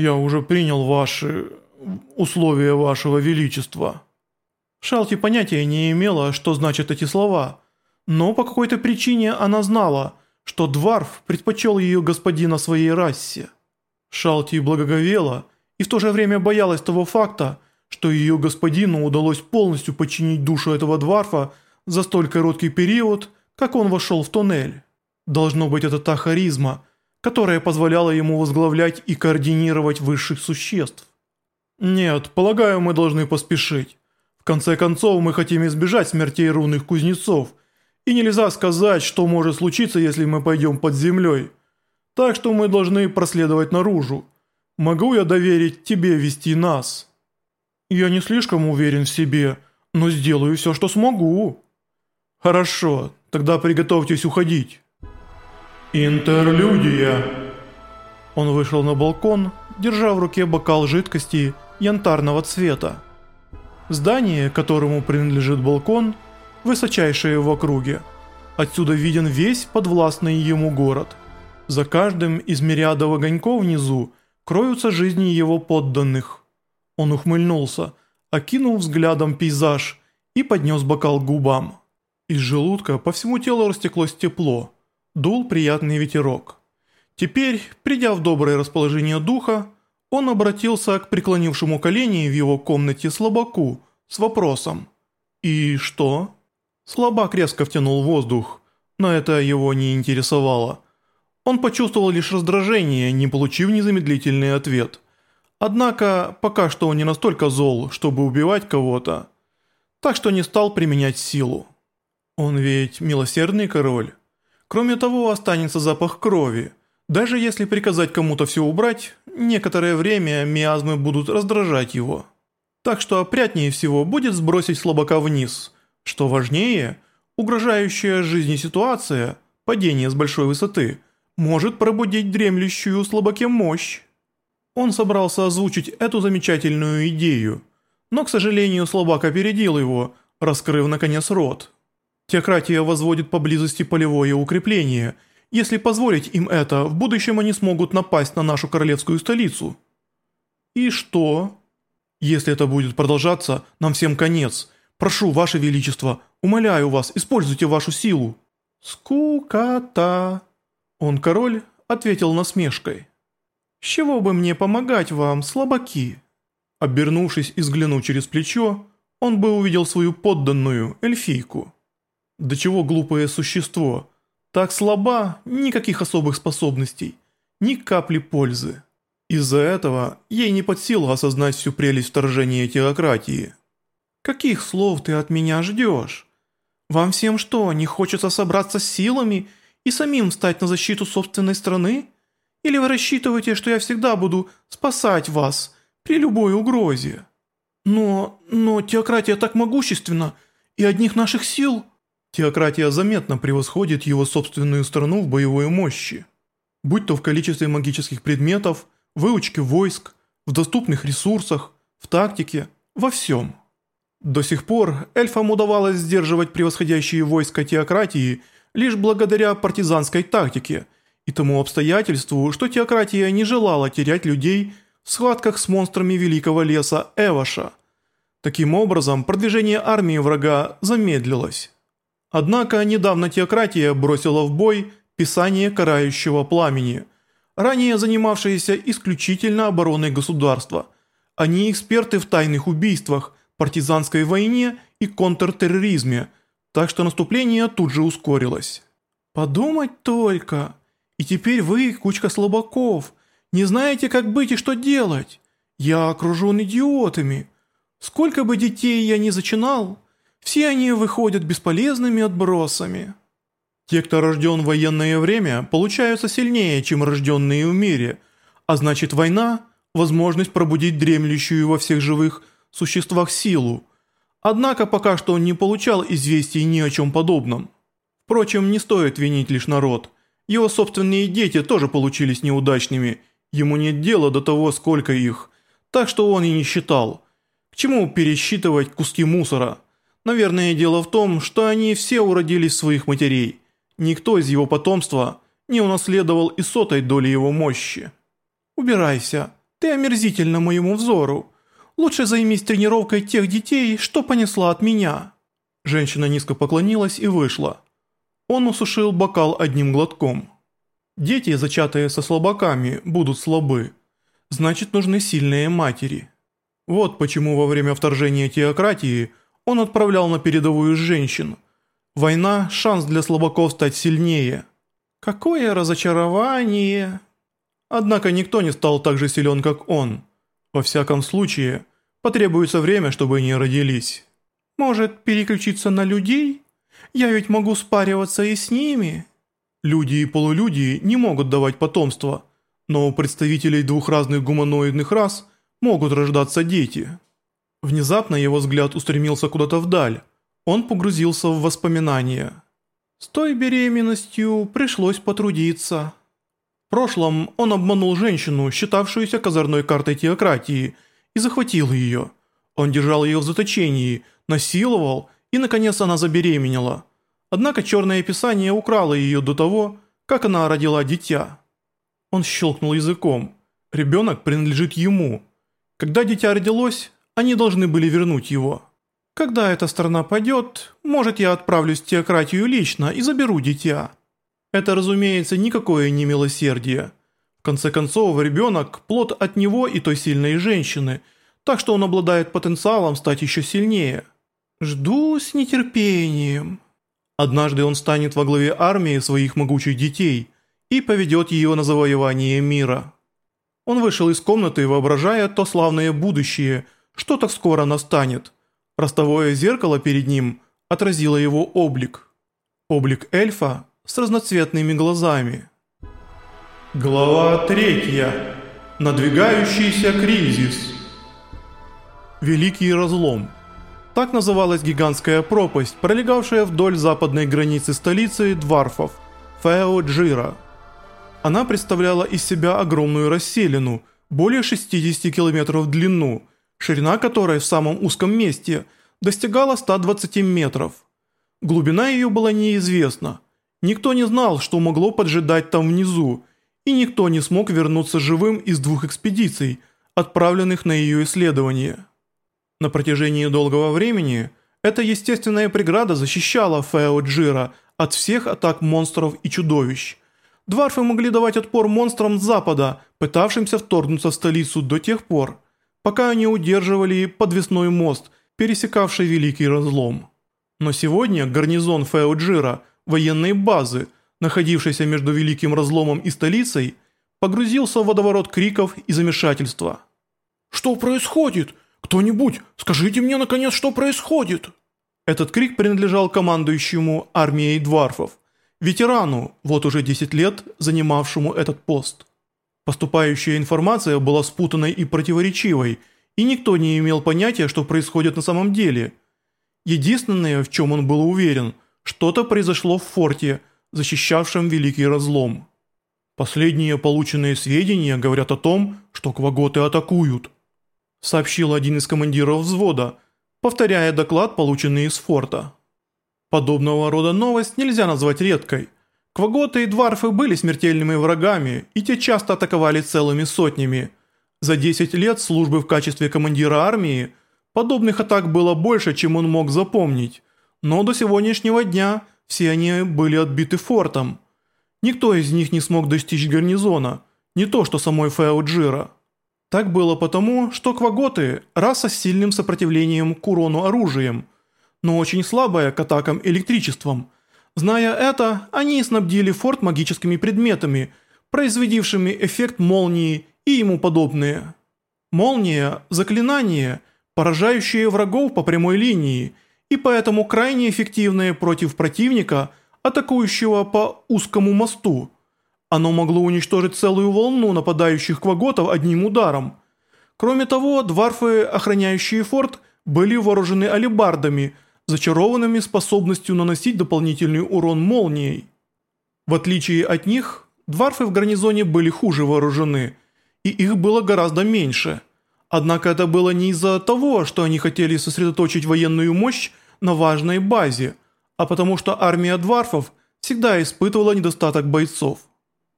«Я уже принял ваши... условия вашего величества». Шалти понятия не имела, что значат эти слова, но по какой-то причине она знала, что Дварф предпочел ее господина своей расе. Шалти благоговела и в то же время боялась того факта, что ее господину удалось полностью подчинить душу этого Дварфа за столь короткий период, как он вошел в туннель. Должно быть это та харизма, которая позволяла ему возглавлять и координировать высших существ. Нет, полагаю, мы должны поспешить. В конце концов, мы хотим избежать смертей рунных кузнецов, и нельзя сказать, что может случиться, если мы пойдем под землей. Так что мы должны проследовать наружу. Могу я доверить тебе вести нас? Я не слишком уверен в себе, но сделаю все, что смогу. Хорошо, тогда приготовьтесь уходить. Интерлюдия. Он вышел на балкон, держа в руке бокал жидкости янтарного цвета. Здание, которому принадлежит балкон, высочайшее в округе. Отсюда виден весь подвластный ему город. За каждым из мириадов огоньков внизу кроются жизни его подданных. Он ухмыльнулся, окинул взглядом пейзаж и поднес бокал к губам. Из желудка по всему телу растеклось тепло, дул приятный ветерок. Теперь, придя в доброе расположение духа, он обратился к преклонившему колени в его комнате слабаку с вопросом «И что?». Слабак резко втянул воздух, но это его не интересовало. Он почувствовал лишь раздражение, не получив незамедлительный ответ. Однако, пока что он не настолько зол, чтобы убивать кого-то, так что не стал применять силу. Он ведь милосердный король. Кроме того, останется запах крови – даже если приказать кому-то все убрать, некоторое время миазмы будут раздражать его. Так что опрятнее всего будет сбросить слабака вниз. Что важнее, угрожающая жизни ситуация, падение с большой высоты, может пробудить дремлющую слабаке мощь. Он собрался озвучить эту замечательную идею, но, к сожалению, слабак опередил его, раскрыв наконец рот. Теократия возводит поблизости полевое укрепление – если позволить им это, в будущем они смогут напасть на нашу королевскую столицу». «И что?» «Если это будет продолжаться, нам всем конец. Прошу, ваше величество, умоляю вас, используйте вашу силу». «Скукота!» Он король ответил насмешкой. «С чего бы мне помогать вам, слабаки?» Обернувшись и взглянув через плечо, он бы увидел свою подданную, эльфийку. «Да чего глупое существо!» Так слаба, никаких особых способностей, ни капли пользы. Из-за этого ей не под силу осознать всю прелесть вторжения теократии. «Каких слов ты от меня ждешь? Вам всем что, не хочется собраться с силами и самим встать на защиту собственной страны? Или вы рассчитываете, что я всегда буду спасать вас при любой угрозе? Но, но теократия так могущественна, и одних наших сил...» Теократия заметно превосходит его собственную страну в боевой мощи. Будь то в количестве магических предметов, выучке войск, в доступных ресурсах, в тактике, во всем. До сих пор эльфам удавалось сдерживать превосходящие войска теократии лишь благодаря партизанской тактике и тому обстоятельству, что теократия не желала терять людей в схватках с монстрами Великого Леса Эваша. Таким образом, продвижение армии врага замедлилось. Однако недавно теократия бросила в бой Писание Карающего Пламени, ранее занимавшееся исключительно обороной государства. Они эксперты в тайных убийствах, партизанской войне и контртерроризме, так что наступление тут же ускорилось. «Подумать только! И теперь вы, кучка слабаков, не знаете, как быть и что делать. Я окружен идиотами. Сколько бы детей я ни зачинал...» Все они выходят бесполезными отбросами. Те, кто рожден в военное время, получаются сильнее, чем рожденные в мире, а значит война – возможность пробудить дремлющую во всех живых существах силу. Однако пока что он не получал известий ни о чем подобном. Впрочем, не стоит винить лишь народ. Его собственные дети тоже получились неудачными, ему нет дела до того, сколько их, так что он и не считал. К чему пересчитывать куски мусора – Наверное, дело в том, что они все уродились своих матерей. Никто из его потомства не унаследовал и сотой доли его мощи. «Убирайся», Ты омерзительна моему взору. Лучше займись тренировкой тех детей, что понесла от меня». Женщина низко поклонилась и вышла. Он усушил бокал одним глотком. Дети, зачатые со слабаками, будут слабы. Значит, нужны сильные матери. Вот почему во время вторжения теократии он отправлял на передовую женщин. Война – шанс для слабаков стать сильнее. Какое разочарование! Однако никто не стал так же силен, как он. Во всяком случае, потребуется время, чтобы они родились. Может, переключиться на людей? Я ведь могу спариваться и с ними. Люди и полулюди не могут давать потомство, но у представителей двух разных гуманоидных рас могут рождаться дети. Внезапно его взгляд устремился куда-то вдаль. Он погрузился в воспоминания. С той беременностью пришлось потрудиться. В прошлом он обманул женщину, считавшуюся козырной картой теократии, и захватил ее. Он держал ее в заточении, насиловал, и наконец она забеременела. Однако черное писание украло ее до того, как она родила дитя. Он щелкнул языком. Ребенок принадлежит ему. Когда дитя родилось, они должны были вернуть его. Когда эта страна падет, может я отправлюсь в теократию лично и заберу дитя. Это, разумеется, никакое не милосердие. В конце концов, ребенок – плод от него и той сильной женщины, так что он обладает потенциалом стать еще сильнее. Жду с нетерпением. Однажды он станет во главе армии своих могучих детей и поведет ее на завоевание мира. Он вышел из комнаты, воображая то славное будущее, что так скоро настанет. Ростовое зеркало перед ним отразило его облик. Облик эльфа с разноцветными глазами. Глава третья. Надвигающийся кризис. Великий разлом. Так называлась гигантская пропасть, пролегавшая вдоль западной границы столицы Дварфов, Фео-Джира. Она представляла из себя огромную расселину, более 60 километров в длину, ширина которой в самом узком месте достигала 120 метров. Глубина ее была неизвестна. Никто не знал, что могло поджидать там внизу, и никто не смог вернуться живым из двух экспедиций, отправленных на ее исследование. На протяжении долгого времени эта естественная преграда защищала Фео Джира от всех атак монстров и чудовищ. Дварфы могли давать отпор монстрам с запада, пытавшимся вторгнуться в столицу до тех пор, пока они удерживали подвесной мост, пересекавший Великий Разлом. Но сегодня гарнизон Фео Джира, военной базы, находившейся между Великим Разломом и столицей, погрузился в водоворот криков и замешательства. «Что происходит?» «Кто-нибудь, скажите мне наконец, что происходит?» Этот крик принадлежал командующему армией дварфов, ветерану, вот уже 10 лет занимавшему этот пост. Поступающая информация была спутанной и противоречивой, и никто не имел понятия, что происходит на самом деле. Единственное, в чем он был уверен, что-то произошло в форте, защищавшем Великий Разлом. Последние полученные сведения говорят о том, что кваготы атакуют сообщил один из командиров взвода, повторяя доклад, полученный из форта. Подобного рода новость нельзя назвать редкой. Кваготы и дварфы были смертельными врагами, и те часто атаковали целыми сотнями. За 10 лет службы в качестве командира армии подобных атак было больше, чем он мог запомнить, но до сегодняшнего дня все они были отбиты фортом. Никто из них не смог достичь гарнизона, не то что самой Феоджира. Так было потому, что кваготы – раса с сильным сопротивлением к урону оружием, но очень слабая к атакам электричеством. Зная это, они снабдили форт магическими предметами, произведившими эффект молнии и ему подобные. Молния – заклинание, поражающее врагов по прямой линии, и поэтому крайне эффективное против противника, атакующего по узкому мосту – оно могло уничтожить целую волну нападающих кваготов одним ударом. Кроме того, дварфы, охраняющие форт, были вооружены алебардами, зачарованными способностью наносить дополнительный урон молнией. В отличие от них, дварфы в гарнизоне были хуже вооружены, и их было гораздо меньше. Однако это было не из-за того, что они хотели сосредоточить военную мощь на важной базе, а потому что армия дварфов всегда испытывала недостаток бойцов.